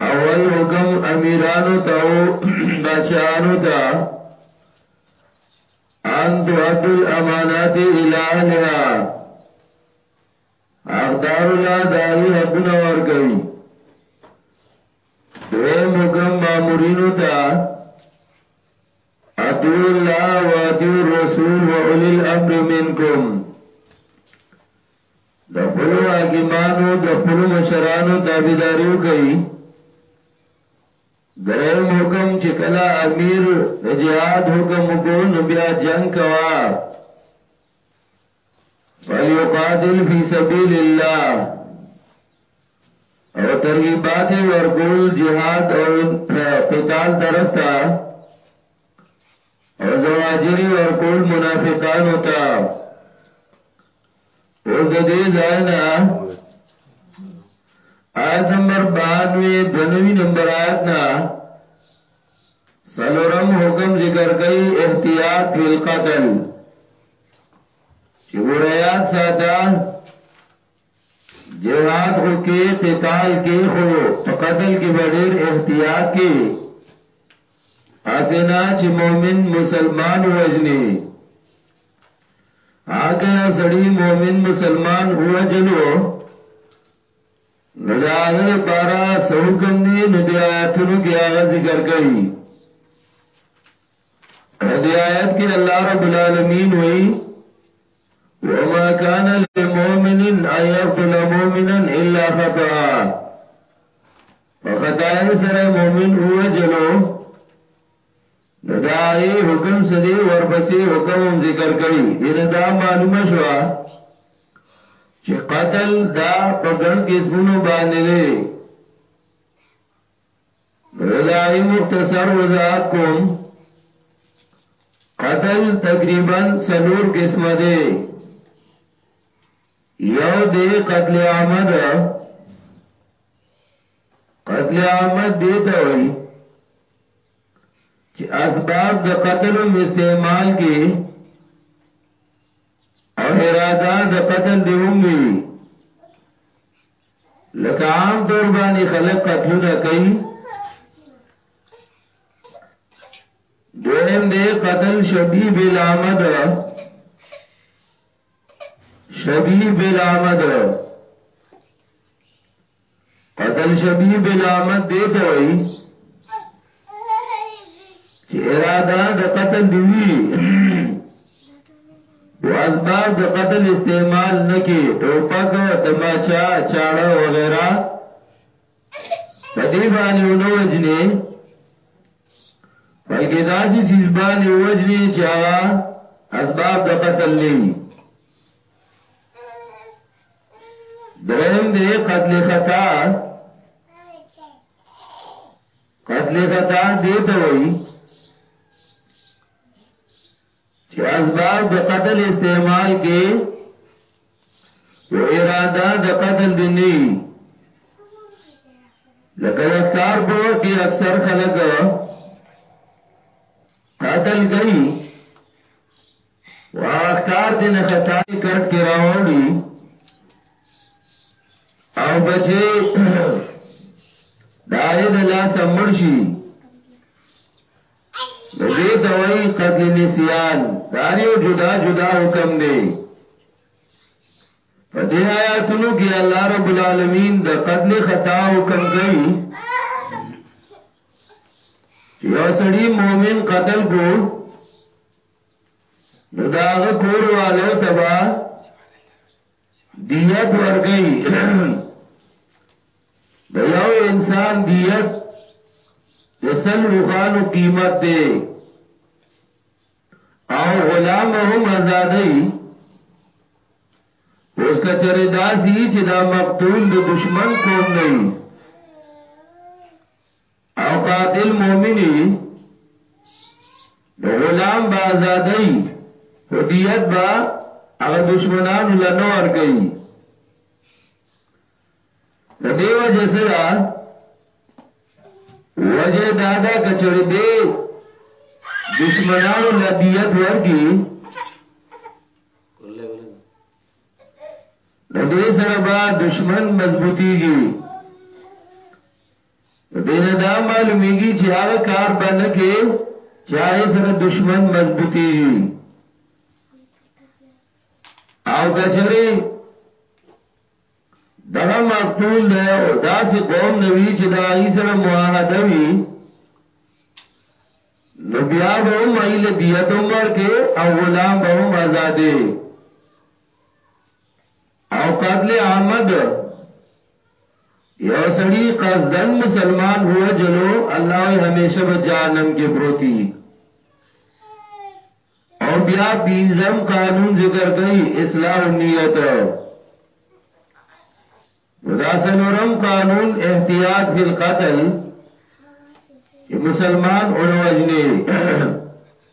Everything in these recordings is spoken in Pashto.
اول حکم امیرانو ته او بچانو ته ان تو عبد الامانات الالها اقدار لا دای حقونه ور کوي دوی مکم مامورینو ته اتو الله و اتو الرسول و اولی الامر منکم د خپلو حاکمانو د خپلو مشرانو تابعداري وکړي دریم حکم چې کله امیر د جهاد حکم وکړو نو بیا جنگ کوا فلیقاتل فی سبیل الله او ترغیبات ورکول جهاد او قتال طرف ته زواجری ورکول منافقانو ته او د دې ځای نه آیت نمبر 92 دنوی نمبر آیت نا سلورم حکم ذکر کئی احتیاط فی القتل چی گوریات ساتا جهاد خو کې قتال کې خو په قتل کې ډېر احتیاط کې اسینا چې مؤمن مسلمان وجني هغه سړی مؤمن مسلمان وجلو نو دا غل بارا سو کم دی نو دی آیاتونو کی آغا ذکر کئی دی آیت کې الله رب العالمین وایي وما كان لمؤمن ان يقتل مؤمنا الا خطا فخطای سره مؤمن هو جلو ندای حکم سدی ورپسې حکم هم ذکر کړي دین دا معلومه شو چې قتل دا په ګڼ قسمونو باندې داغی مختصر وضاحت کوم قتل تقریبا سلور قسمه ده یو دی قتل عامد قتل عامد دیتا وی چې اسباب د قتل هم استعمال کې او اراده د قتل دی هم وی لکه عام طور باندې خلک قتلونه کوي دویم دې قتل شبیه بل احمد شبیه بل احمد قتل شبیه بل احمد دې ته وایي چې اراده د قتل دی وی او اسباب د قتل استعمال نکي ټوپک تماچا چاړه وغیرہ پدی باندې ونو وجنی بلکې داسې چیز باندې وجنی چې هغه اسباب د قتل نه وي درهم دې قتل خطا قتل خطا دې ته وایي چې اسباب د قتل استعمال کې و اراده د قتل دی نه لکه د کار په وخت کې اکثر خلک قتل کوي واختار جن خطای کټ کې راوړي او بچي داغه د لاس مرشي دې ته وایي قتل نسيان داریو جدا جدا حکم دی په دې آیاتونو کې الله رب العالمین د قتل خطا حکم کوي یو سړی مؤمن قتل کو نو دا هغه کور والے تبا دیت ورګي د یو انسان دیت د سل وخانو قیمت دی او غلام هم آزادای اوس کچره داسي چې دا مقتول د دشمن کون نه او قاتل مومنی نو غلام با آزادی خو دیت با هغه دشمنانو لنو ور کوي د دیو جسدا وجه دادا کچړي دی دشمنانو لدیت ورکی نو دې سره با دشمن مضبوطیږي دینه دا معلومیږي چې هغه کار باندې کې چې هغه سره دشمن مضبوطی او کچره دغه مقتول دی او داسې قوم نوی چې دا هغه سره معاهده وی نو بیا به هم ایل دیت عمر کې او غلام به هم آزادې او قتل احمد یو سړی قصدن مسلمان هو جلو الله وی همیشه به جهنم کې پروتي او بیا پینځم قانون ذکر کوي اصلاح النیت دا سلورم قانون احتیاط فی القتل مسلمان اولو وجنی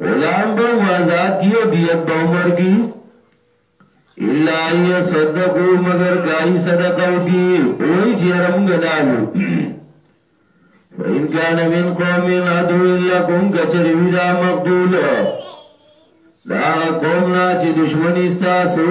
غلام به آزاد کی او دیت به عمر کی الا یصدقو مگر کای صدقه او دی وای چې رم غلالو فإن كان من قوم عدو لكم كچروی دا مقبول دا قوم نا چې دشمنی ستاسو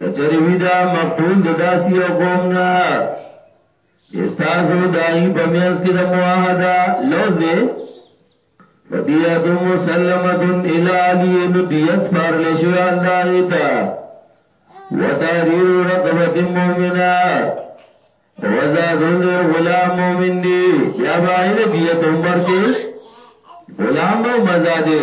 کچری وی دا مقبول د داسی یو قوم نه استاسو دای په میاس کې د موحده لوز دې فدیت مسلمه الی علی نو دیت پر لشو الله تا وتحریر رقبه مؤمنه وزاد غلام مؤمن دی بیا باید دیت عمر کې غلام او مزاده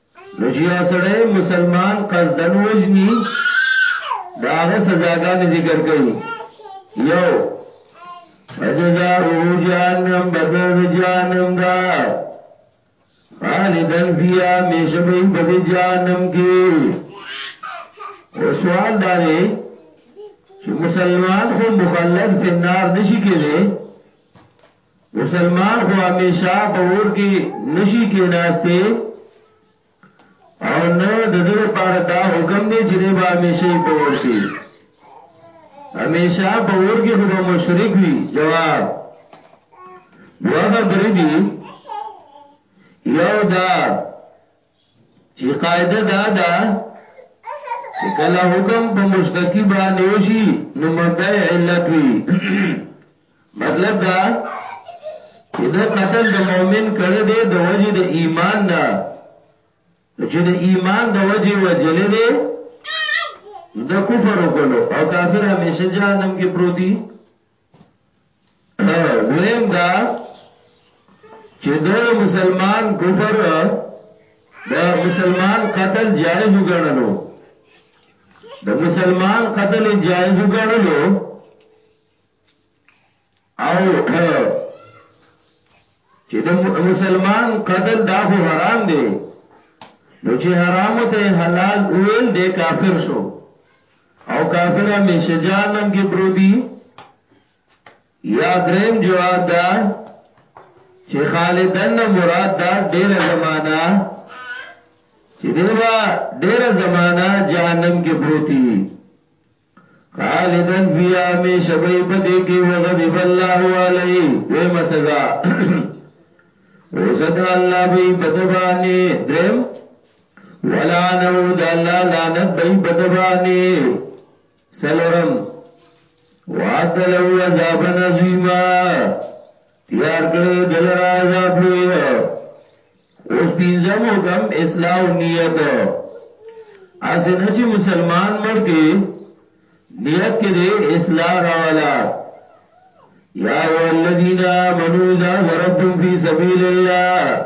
نو چې یو سړی مسلمان قصداً وجني دا هغه سزاګانې ذکر کوي یو فجزاؤه جهنم بدل جهنم دا خالدن فیا میشبی بدی جهنم کی او سوال دارے چې مسلمان خو مخلد فی النار نشی کېږي مسلمان خو همیشه په ور کې نشي کې ناشته او نه د دې لپاره دا حکم دی چې دی به همیشه په ور کې همیشه په ور کې خو به مشرک وي جواب دوه خبرې دي یو دا چې قاعده دا ده چې کله حکم په مشتکی باندې وشي نو مبدع علت وي مطلب دا چې دا قتل د مؤمن کړه دې د وجې د ایمان نه چې د ایمان د وجې وجلې دې د کفر وکړو او کافر همیشه جهنم کې پروتي دویم دا چې دغه مسلمان کفر د مسلمان قتل جایز وګڼلو د مسلمان قتل جایز وګڼلو او چې د مسلمان قتل دا خو حرام دی نو چې حرام ته حلال ویل دی کافر شو او کافر همیشه جهنم کې برودي یا دریم جواب دا چې خالدن مراد دا ډیره زمانہ چې دیوا ډیره زمانہ جهنم کې بروتي خالدن فی همیشه به بده کې وغضب الله علی دیم سزا وسد الله به بدبانی دریم ولعنه د الله لعنت به په دبانې سلورم وادلو عذاب نظیما تیار کړی دل را عذاب لوی اوس پینځم حکم اصلاح نیت اسنه چې مسلمان مړ کې نیت کې دې اصلاح راوالا یا والذین آمنوا اذا ضربتم فی سبیل الله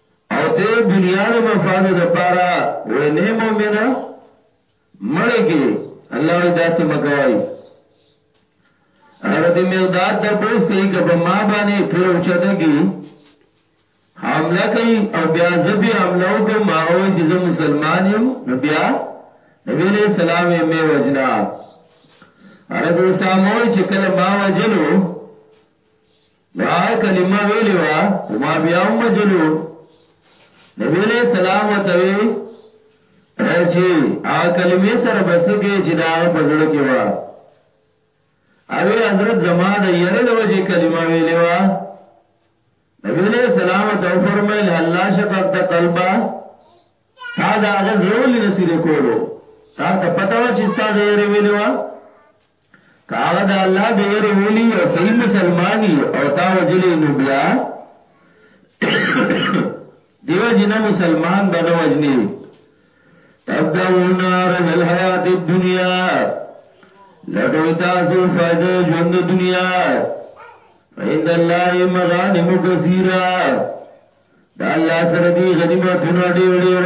او دې دنیا د مفادو د پاره وې نه مؤمنه مړی کې الله وی داسې مکوای حضرت مقداد د پوس کوي که په ما باندې پیر اوچته کی حمله کوي او بیا زبی حمله وکم هغه وی چې زه مسلمان یم نو بیا نبی علیہ السلام یې می وجنا حضرت اسامه چې کله ما وجلو ما کلمه ویلی وا او ما بیا هم وجلو نبی علیہ السلام وتوی چې هغه کلمې سره بسګه چې دا په زړه کې وا اوی حضرت زما د یره د وجه کلمه ویلی وا نبی علیہ السلام ته فرمایل الله شققت قلبا تا دا غزرول نصیر کولو تا ته پتا و چې استاد یې ویلی وا که هغه د الله د یری ویلی او صحیح مسلمان او تا وجلی نو بیا دیو جنا مسلمان بنو وجنی تبدون عرض الحیات الدنیا لټوی تاسو فائدہ ژوند دنیا فإن الله مغانم کثیرہ دا الله سره دی غنیمتونه ډېر ډېر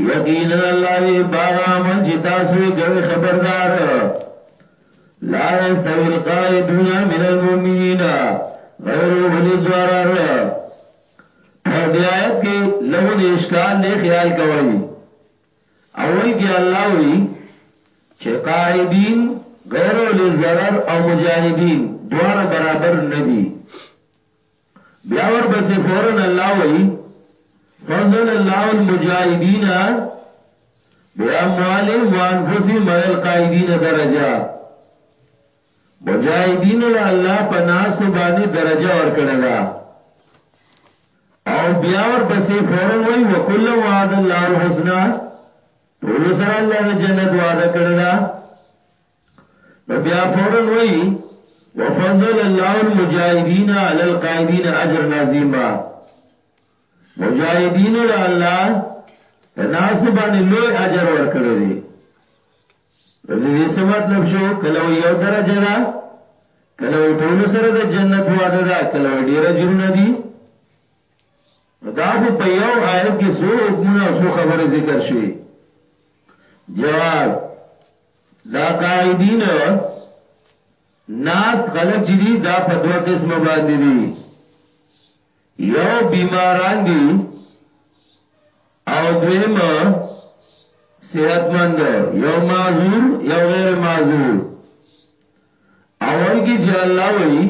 یقینا الله وی باغ عمل چې تاسو یې کوي خبردار لا استوی القائدون من المؤمنین غیر اولی زوارار په دې آیت کې لوګو د اشکال نه خیال کوي اول کې الله وی چې قائدین غیر اولی ضرر او مجاهدین دواړه برابر ندي بیا ورپسې فورا الله وایي فضل الله المجاهدین باموالهم وانفسهم علی القائدین درجه مجاهدین له الله په ناس باندې درجه ورکړی دا او بیا ور پسې فورن وای وکله وعد الله الحسنا ټول سره الله د جنت وعده کړی دا نو بیا فورا وای وفضل الله المجاهدین علی القائدین اجر عظیما مجاهدین له الله پناس باندې لوی اجر ورکړی دی نو دې څه مطلب شو کله یو درجه ده کله ټول سره د جنت وعده ده کله ډیر اجرونه دي دا خو په یو آیت کې څو حکمونه او څو خبره ذکر شوي جواب دا قائدین ناست خلق چی دی دا په دو قسم باندې دی یو بیماران دی او دویم صحت مند یو معذور یو غیر معذور اول کی چې الله وی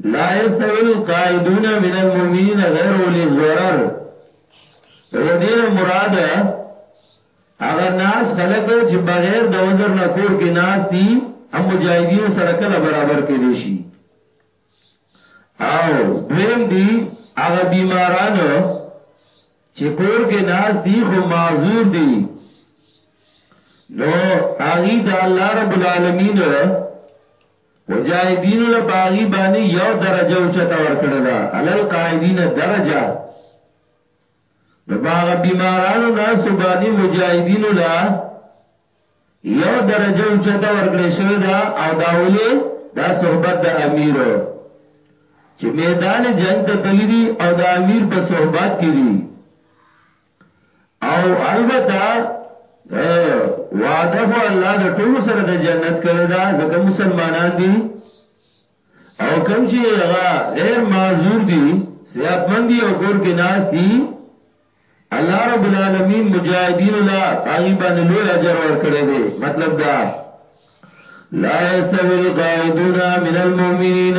لا يستوي القائدون من المؤمنين غير اولي الضرر ودین مراد هغه ناس خلک چې بغیر د عذر نه کور کې ناس دي هم مجاهدین سره کله برابر کې دي شي او دویم دي هغه بیماران چې کور کې ناس دي خو معذور دي نو هغه د الله رب العالمین مجاهدینو له باغی باندې یو درجه اوچته ورکړه دا علل قاعدین درجه نو باغ بیمارانو ناس تو باندې مجاهدینو لا یو درجه اوچته ورکړې شوی دا او داولی دا صحبت د امیر چې میدان جنگ ته تللی او د امیر په صحبت کې دي او البته وعده خو الله د ټولو سره د جنت کړی دا ځکه مسلمانان دي او کوم چې هغه غیر معذور دي صحت مند دي او کور کې ناز دي الله رب العالمین مجاهدین لا هغه باندې لوی اجر ورکړي دي مطلب دا لا یستوی القائدون من المؤمنین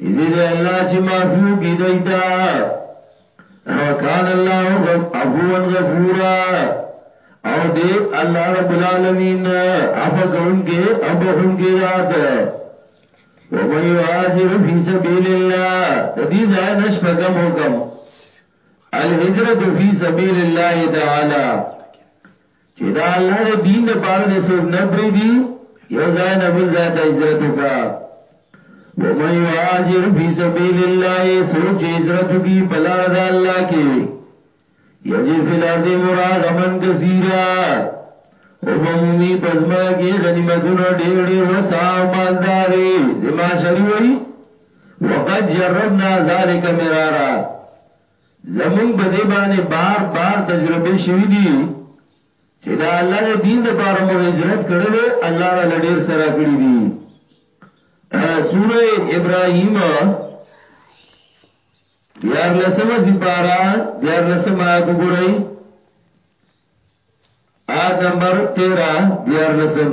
اذن الله چې معفو کی دیتا وکان الله عفوا غفورا او دې الله رب العالمین عفو کوونکې او بخونکې ذات ومن يهاجر في سبيل الله تدي ځای نشپګم حکم الهجرت فی سبیل الله تعالی چې دا الله د دین د پاره دې څوک نه پریدي یو ځای نه بل ځای ته هجرت وکا ومن یهاجر فی سبیل الله سوک چې هجرت کی په لار د الله کې یجد فی الارض مراغمن کثیرا او بمومی پزما کې غنیمتونه ډېر ډېر وسا مالداري زما شری وای وقد جربنا ذلك مرارا زموږ په دې باندې بار بار تجربې شوي دي چې دا الله د دین د پاره مو هجرت کړلو الله را لډیر سره کړی دي سوره ابراهیم دیار لسمه سپارا دیار لسمه آیت وګورئ آیت نمبر 13 دیار لسم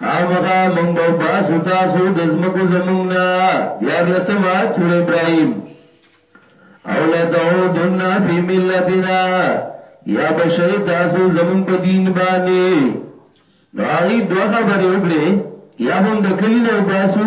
خامغا مونږ به باسو تاسو د زمکو زمونږ نه دیار لسما سور ابراهیم او لتعودن فی ملتنا یا بشی تاسو زمون په دین باندې نو هغه دوه خبرې وکړي یا هم د کلی نه وباسو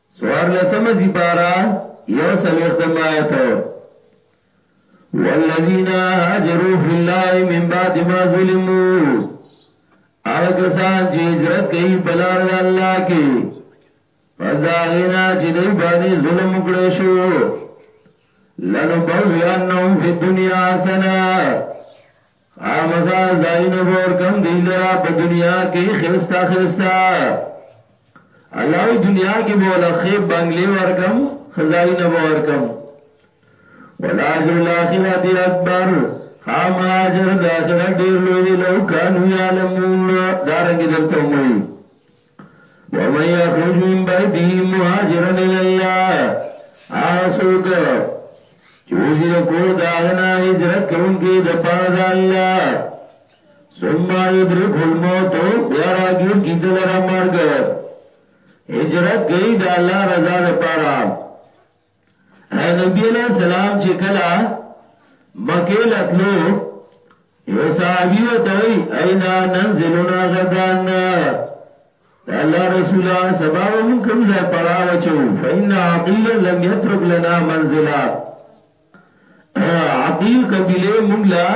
څوارلسمه سپاره یو څلوېښتم آیت والذین هاجروا فی الله من بعد ما ظلموا هغه کسان چې هجرت کوي په لار د الله کې پس دا غینا چې دی باندې ظلم وکړي شو لنو بویانهم فی الدنیا حسنه خامغا زاینو بور کم دی لرا په دنیا کې خستا خستا الله دنیا کې بوله خې بنگلې ورکم خزاینو بور کم ولا اجر الاخرت اکبر خام اجر الاخرت ډیر لوی لو کانو یعلمون دارنګ دلته موي ومن يخرج من بيته مهاجرا الى الله اسوک چوزی د کور داغنا هجرت کوونکی د پاره د الله ثم يدرك الموت بیا راګیر کی دلرا مرګ هجرت گئی د الله رضا د پاره اے نبی علیہ السلام چې کلا مکه لتلو یو صحابي وتوي اینا ننزلنا غدان الله رسول سبا ومن کوم ځای پړاو چو فإن عقيل لم يترك لنا منزلا عقيل قبيله مونږ لا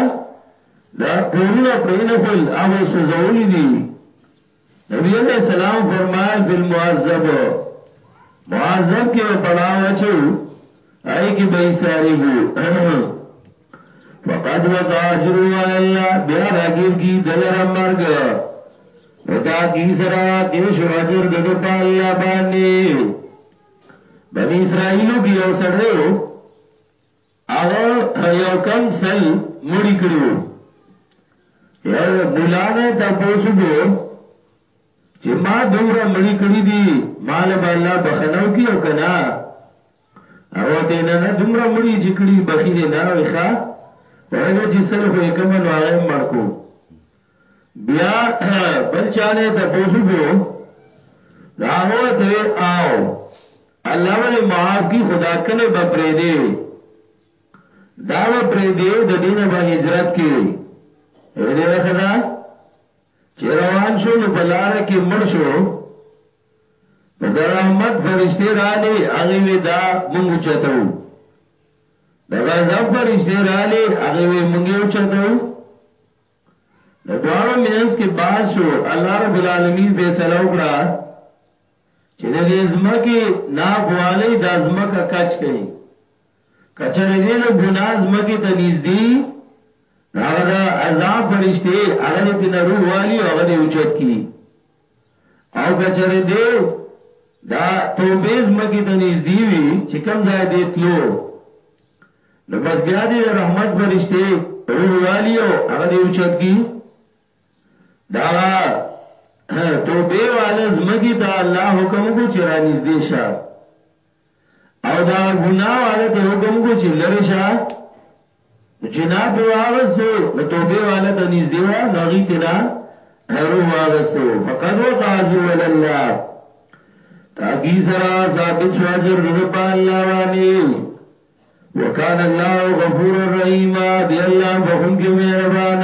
دا کورونه پرې نه خل هغه سوزولې دي نبی علیہ السلام فرمائل فی المعذب معذب کی و پڑاو اچو ائی کی بئی ساری گو فقد وقا اجرو علی اللہ بیا راگیر کی دلر مرگ ودا کی سرا کیش و اجر دد پا اللہ بانی بنی اسرائیلو کی او سڑیو هغه یو کنسل مړی کړو یو مولا نه تاسو کو چې ما دومره مړی کړی دي مال به الله بخنو کی او کنا او ته نه نه دومره مړی چې کړی بخیره نه وي ښا ورګه چې سل خو کوم نو هغه مړ کو بیا بل چانه تاسو کو راهو ته آو الله به دې معاف کی خدا کله به پریدې دا به پریدې د دینه به هجرت کې دې راخدا چې روان شو نو بلار کې مړ شو په درحمت فرشتي رالي هغه وی دا مونږ چتاو دا غزب فرشتي رالي هغه وی مونږ چتاو د دواړو مینس کې بحث شو الله رب العالمین فیصله وکړه چې د دې زمکه ناخوالي د زمکه کچ کړي کچره دې له ګناه زمکه ته نږدې هغه د عذاب فرشته هغه دې نه روح والی هغه دې اوچت کی او کچره دی دا توبیز مکی ته نږدې وي چې کوم ځای دی تلو نو بس بیا دی رحمت فرشته روح والیو هغه دی اوچت کی دا توبه والز مکی ته الله حکم کو چرانیز دی شه او دا زنا والے ته حکم کو چې لری شه جنا په واغستو نو توبه والا ته نږدې وا نغی تنا هرو واغستو فقد وقع جوال الله تاکی سرا ثابت شو اجر رب الله وانی وکان الله غفور الرحیم دی الله بخون کې مهربان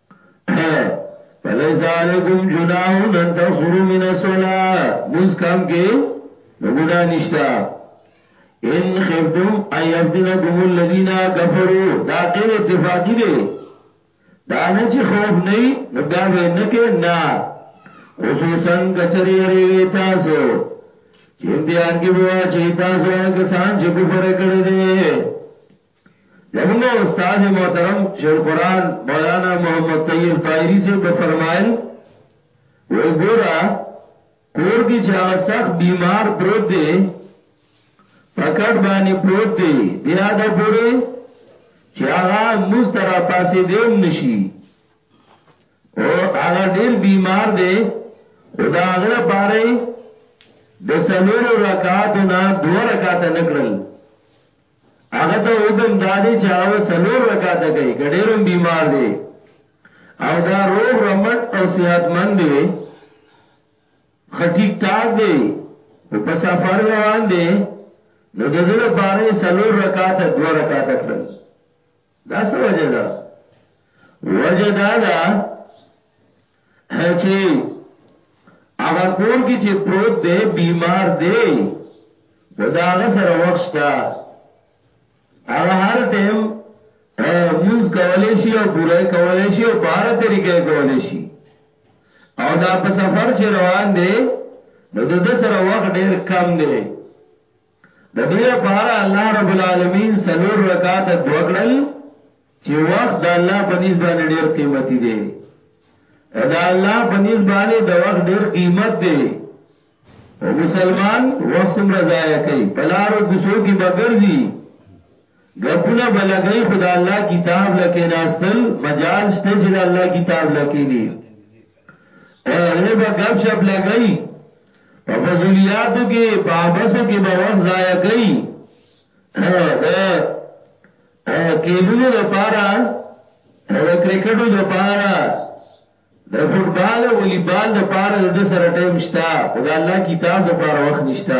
فلیس علیکم جناح ان تخرو من الصلاه موس کم کې ګناه نشتا ان خفتم ان يفتنكم الذين كفروا دا غیر اتفاقی دی دا نه چې خوف نه نو بیا به نه کې نه خصوصا کچری یریږي تاسو چې امتحان کې بوا چې تاسو هغه کسان چې کفر کړی دی زموږ استاد محترم شیخ القرآن مولانا محمد طیب طاهری صاحب به فرمایل وای ګورا کور کې چې هغه سخت بیمار پروت دی پکټ باندې پروت دی بیا دا پوره چې هغه مسترا پاسې دیم نشي او هغه ډیر بیمار دی او دا هغه پاره د سلورو رکعاتو نه دوه رکعات نکړل هغه ته حکم دادی چې هغه سلور رکعات کوي کډیرم بیمار دی او دا روغ رمټ او صحت مند دی خټیک ټاک دی او په سفر روان دی نو د دې لپاره سلور رکعات دو رکعات کړل دا څه وجه ده وجه دا ده چې هغه کور کې چې پروت دی بیمار دی خدا هغه سره وخت تا هغه هر ټیم موز کولې شي او پوره کولې شي او بار طریقې کولې شي او دا په سفر چې روان دی نو د سره وخت ډیر کم دی د دې لپاره الله رب العالمین څلور رکعات دعا کړل چې وخت د الله په نس باندې ډېر قیمتي دی او د الله په نس باندې د وخت ډېر قیمت دی او مسلمان وخت څومره ضایع کوي پلارو کوسو کې بغرزي غپونه بلګي خدای الله کتاب لکه ناستل مجال شته چې الله کتاب لکه نه او هغه به غب شپ لګئی په فضولیاتو کې په عباسو کې به وخت ضایع کوي دا کېلونو د پاره او د کرکټو د پاره د فوټبال او والیبال د پاره د سره ټیم شته خدای الله کتاب د پاره وخت نشته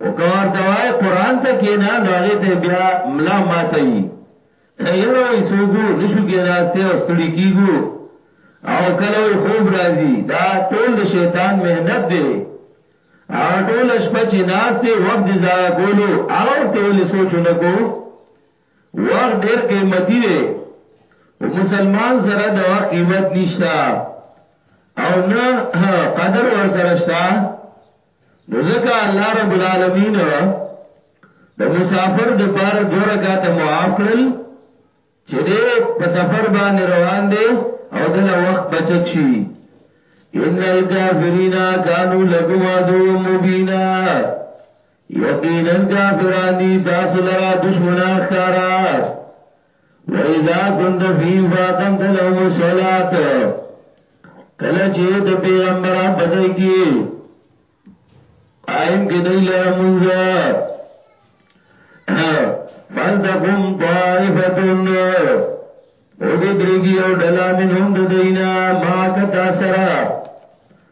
خو که ورته وایې قرآن ته کېنه نو هغې ته یې بیا ملا ماته وي، یاره وایي څوک وو نه شو کېناستی او ستړي کېږو او کله وایي خوب راځي، دا ټول د شیطان محنت دی، هغه ټوله شپه چې ناست دی وخت دې ضایع کولو هغه وخت یې ولې سوچ ونه کو، وخت ډېر قیمتي دی او مسلمان سره د وخت قیمت نشته او نه قدر ورسره شته. نو ځکه الله رب العالمین د مسافر د پار دو رکعات معاف کړل چې دې په سفر باندې روان دي او دل وخت بچت شي ان الکافرین کانوا لکم عدو مبینا یقینا کافرانی تاسو لرا دشمنان ښکارا وَإِذَا كُنْتَ فِيهِمْ فَأَقَمْتَ لَهُمُ الصَّلَاةَ کله چې د پیغمبر په ځای کې قائم کې دی لره مونږ فلتقم طائفه او دې درګي او ډلا منهم د دینا ما کتا سرا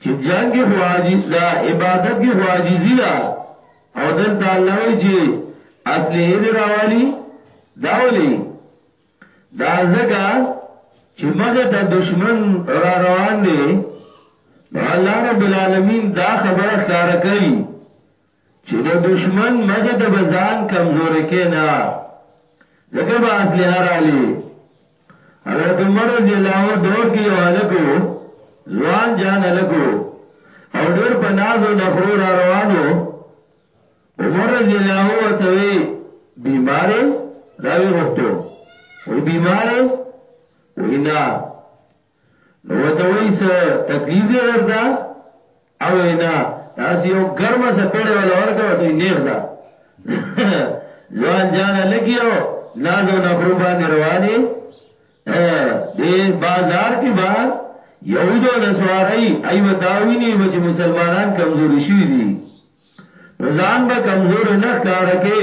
چی جنګ کی خو عاجز دا عبادت کی خو عاجزی دا او دلته الله وی چی اصله دی راوالی دا ولی دا زګه چې مغه ته دشمن را روان دی الله رب العالمین دا خبره ښکار کوي چې د دشمن مخې ته به ځان کمزورې کې نه ځکه به اسلحه رالی حضرت عمر رضی الله عنه دور کې یو هلکو ځوان جان هلکو او ډیر په ناز او نخرو را روانو عمر رضی الله عنه ته وی بیمار دا وی غوښتو وی بیمار وینا نو ورته وایي څه تکلیف دی درته او نه تاسو یو ګرمه سپېړې ولا ورکو ته نیغ ځه ځوان جان لګیو نازو نخرو باندې رواني دې بازار کې با یهودو نسواري ایو تاویني و چې مسلمانان کمزوري شي دي ځان به کمزور نه ښکار کې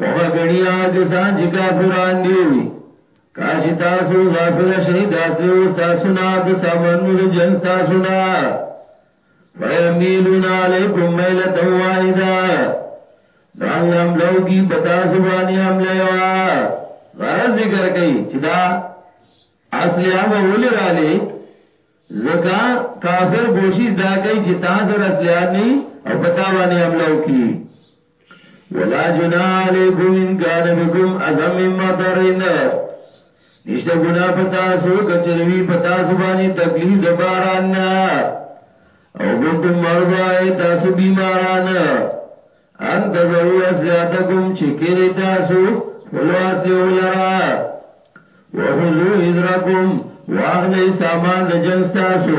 وګه غنی آکسان چی کافران دی کاشی تاسو غافل شئی داسلی و تاسو نا دسامن و جنگ تاسو نا فیمیلون علیکم میلتا وائدا دا اللہ عملو کی بتاسو بانی عملی و غرض ذکر کئی چی دا اصلی آبا اولی را لی زکا کافر کوشش دا کئی چی تاسو رسلیان نی او پتاوانی عملو کی ولا جنا علیکم ان کان بكم ازم مطرن نشته ګنا پتا سو کچروی پتا سو باندې تکلیف د باران نه او ګنتم مرضا تاسو بیماران ان تزو اسلاتکم چکر تاسو ولو اسلو لرا وخذو حذرکم واغلی سامان د جنس تاسو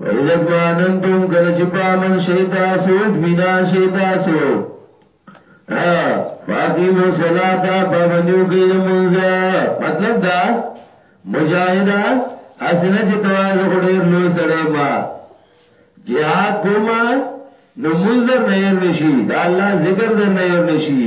وَإِذَا اطْمَأَنَنْتُمْ کله چې په امن شئ تاسو اطمینان شئ تاسو ا فاقیموا الصلاة پابندیو کې د مونږ مطلب دا مجاهدا اسنه چې توایز غډیر لوی سړی ما jihad کوما نو منظر نه ير نشي دا الله ذکر در نه ير نشي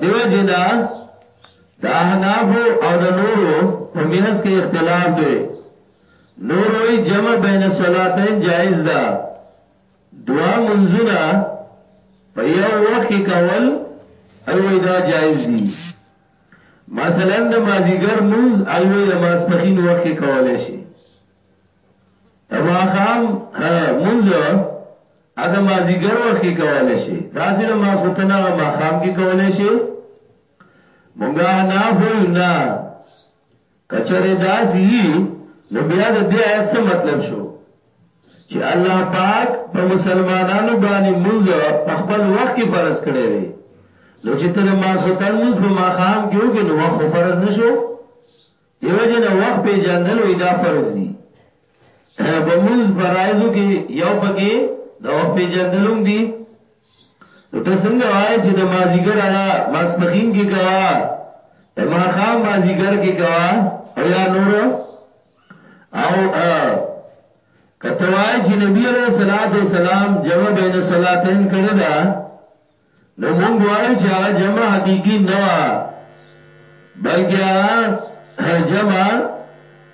دیو جنا د احناف او د نورو په میاس کې اختلاف دی نور وی جمع بین الصلاتین جائز ده دوا منزونه په یو وخت کې کول ایوې دا جایز دي مثلا د مازیګر موز ایوې د ماسپخین وخت کې کولای شي ماخام منځ اګه مازیګر وخت کې کولای شي دا سره ما سوتنه هغه ماخام کې کولای شي مونږه نه ویو نه کچره داسي نو بیا د دې آیت څه مطلب شو چې الله پاک په مسلمانانو باندې منځ په خپل وخت کې فرض کړی دی نو چې تر ما سوتن منځ په ماخام کې وګنو وخت فرض نشو دیو جن وخت پی جندل وی دا فرض دی په موز فرایزو کې یو پکې د وخت پی جندلوم دی نو ته څنګه وای چې د مازیګر هغه ماسپخین کې کوا د ماخام مازیګر کې کوا او یا نور او کته وای چې نبی علیہ الصلوۃ والسلام جمع بین صلاتین کړی دا نو مونږ وایو چې هغه جمع حقیقی نه و بلکې هغه جمع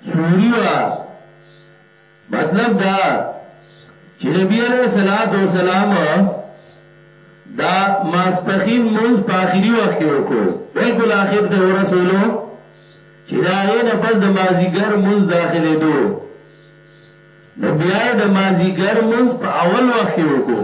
سوری و مطلب دا چې نبی علیہ الصلوۃ والسلام دا ماسپخین مونږ په اخیری وخت کې وکړو بالکل اخر ته ورسولو چې دا غي نه پس د مازیګر مونږ داخله دو نو بیا د مازیګر مونږ په اول وخت کې وکړو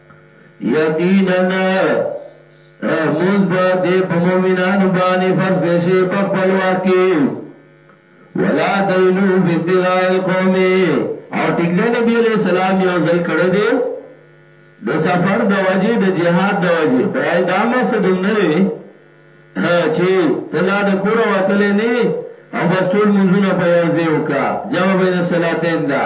یقینا موز با دې په مؤمنانو باندې فرض کړي په خپل واکي ولا تینو فی ابتغاء القوم او ټیګله نبی علیہ السلام یو ځل کړه دې د سفر د وجه د جهاد د وجه خدای دا ما صدوم نه لري چې تلا د کور وتلې نه او بس ټول منځونه په یو ځای وکا جمع بین الصلاتین دا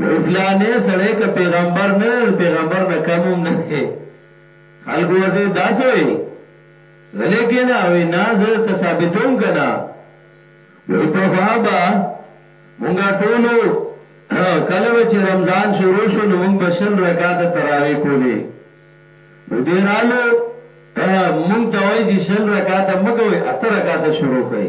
وای فلانه سړی که پیغمبر نه دی پیغمبر نه کم هم نه دی خلکو ورته داسې وي غلې کې نه وي نه زه ته ثابتوم کنه وای په خوابه مونږه ټولو کله به چې رمضان شروع شو نو مونږ بشل رکعات تراوی کولې نو دیرالو مونږ ته وای چې شل رکعات مکوې اته رکعات شروع کړي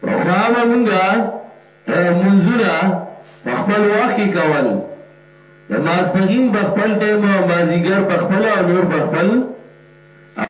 پروګرام مونږه منځونه په خپل وخت کې کول د ماسپخین په خپل ټیم مازیګر په خپل او نور په خپل